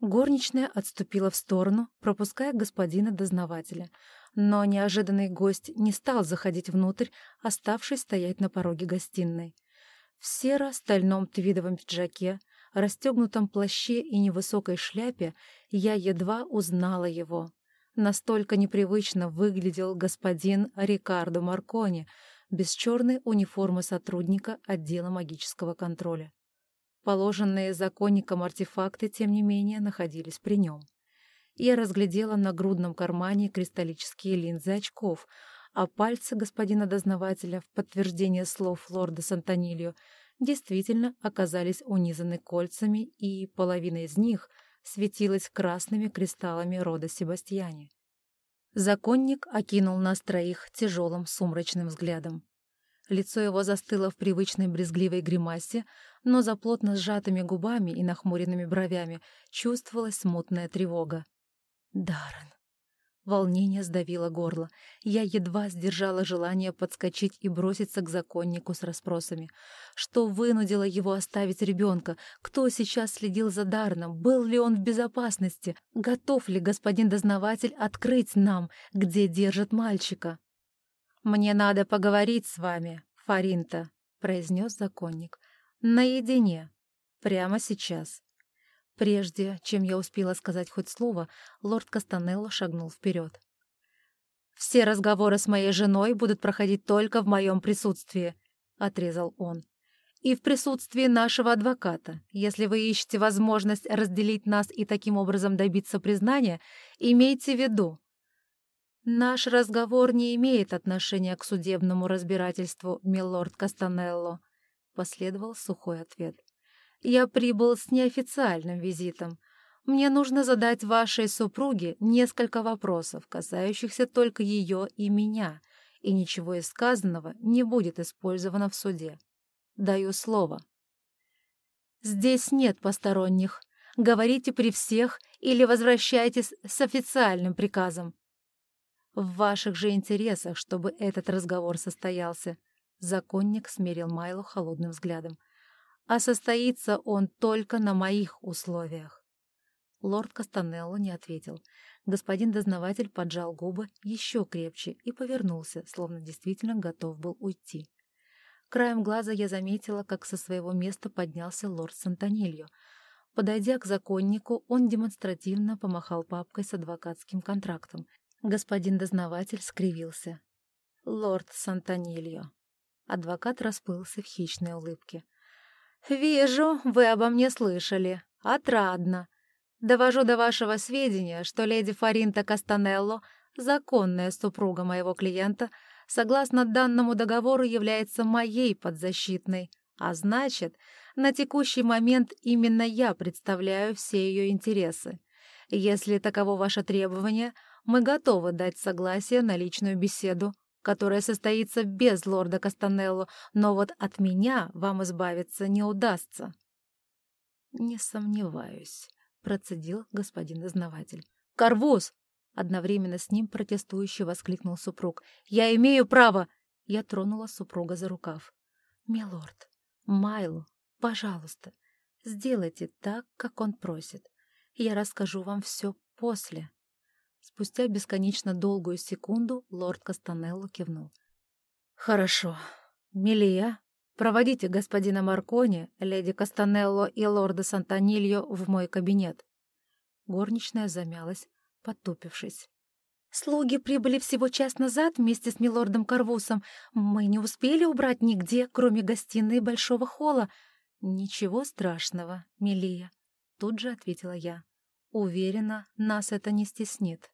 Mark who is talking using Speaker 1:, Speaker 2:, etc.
Speaker 1: Горничная отступила в сторону, пропуская господина дознавателя, но неожиданный гость не стал заходить внутрь, оставшись стоять на пороге гостиной. В серо-стальном твидовом пиджаке, расстегнутом плаще и невысокой шляпе я едва узнала его. Настолько непривычно выглядел господин Рикардо Маркони без черной униформы сотрудника отдела магического контроля. Положенные законником артефакты, тем не менее, находились при нем. Я разглядела на грудном кармане кристаллические линзы очков, а пальцы господина дознавателя в подтверждение слов лорда Сантонильо действительно оказались унизаны кольцами, и половина из них светилась красными кристаллами рода Себастьяне. Законник окинул нас троих тяжелым сумрачным взглядом. Лицо его застыло в привычной брезгливой гримасе, но за плотно сжатыми губами и нахмуренными бровями чувствовалась смутная тревога. Даррен. Волнение сдавило горло. Я едва сдержала желание подскочить и броситься к законнику с расспросами. Что вынудило его оставить ребенка? Кто сейчас следил за Дарреном? Был ли он в безопасности? Готов ли господин дознаватель открыть нам, где держат мальчика? «Мне надо поговорить с вами, Фаринта», — произнес законник. «Наедине. Прямо сейчас». Прежде чем я успела сказать хоть слово, лорд Кастанелло шагнул вперед. «Все разговоры с моей женой будут проходить только в моем присутствии», — отрезал он. «И в присутствии нашего адвоката. Если вы ищете возможность разделить нас и таким образом добиться признания, имейте в виду, «Наш разговор не имеет отношения к судебному разбирательству, милорд Кастанелло», — последовал сухой ответ. «Я прибыл с неофициальным визитом. Мне нужно задать вашей супруге несколько вопросов, касающихся только ее и меня, и ничего из сказанного не будет использовано в суде. Даю слово». «Здесь нет посторонних. Говорите при всех или возвращайтесь с официальным приказом», в ваших же интересах, чтобы этот разговор состоялся. Законник смерил Майлу холодным взглядом. А состоится он только на моих условиях. Лорд Кастанелло не ответил. Господин дознаватель поджал губы еще крепче и повернулся, словно действительно готов был уйти. Краем глаза я заметила, как со своего места поднялся лорд Сантонильо. Подойдя к законнику, он демонстративно помахал папкой с адвокатским контрактом Господин дознаватель скривился. «Лорд Сантонильо». Адвокат расплылся в хищной улыбке. «Вижу, вы обо мне слышали. Отрадно. Довожу до вашего сведения, что леди Фаринта Кастанелло, законная супруга моего клиента, согласно данному договору является моей подзащитной, а значит, на текущий момент именно я представляю все ее интересы. Если таково ваше требование, мы готовы дать согласие на личную беседу, которая состоится без лорда Кастанелло, но вот от меня вам избавиться не удастся». «Не сомневаюсь», — процедил господин дознаватель. «Карвуз!» — одновременно с ним протестующе воскликнул супруг. «Я имею право!» Я тронула супруга за рукав. «Милорд, Майлу, пожалуйста, сделайте так, как он просит. Я расскажу вам все после». Спустя бесконечно долгую секунду лорд Кастанелло кивнул. «Хорошо. Милия, проводите господина Маркони, леди Кастанелло и лорда Сантонильо в мой кабинет». Горничная замялась, потупившись. «Слуги прибыли всего час назад вместе с милордом Карвусом. Мы не успели убрать нигде, кроме гостиной и большого холла. Ничего страшного, Милия», — тут же ответила я. «Уверена, нас это не стеснит».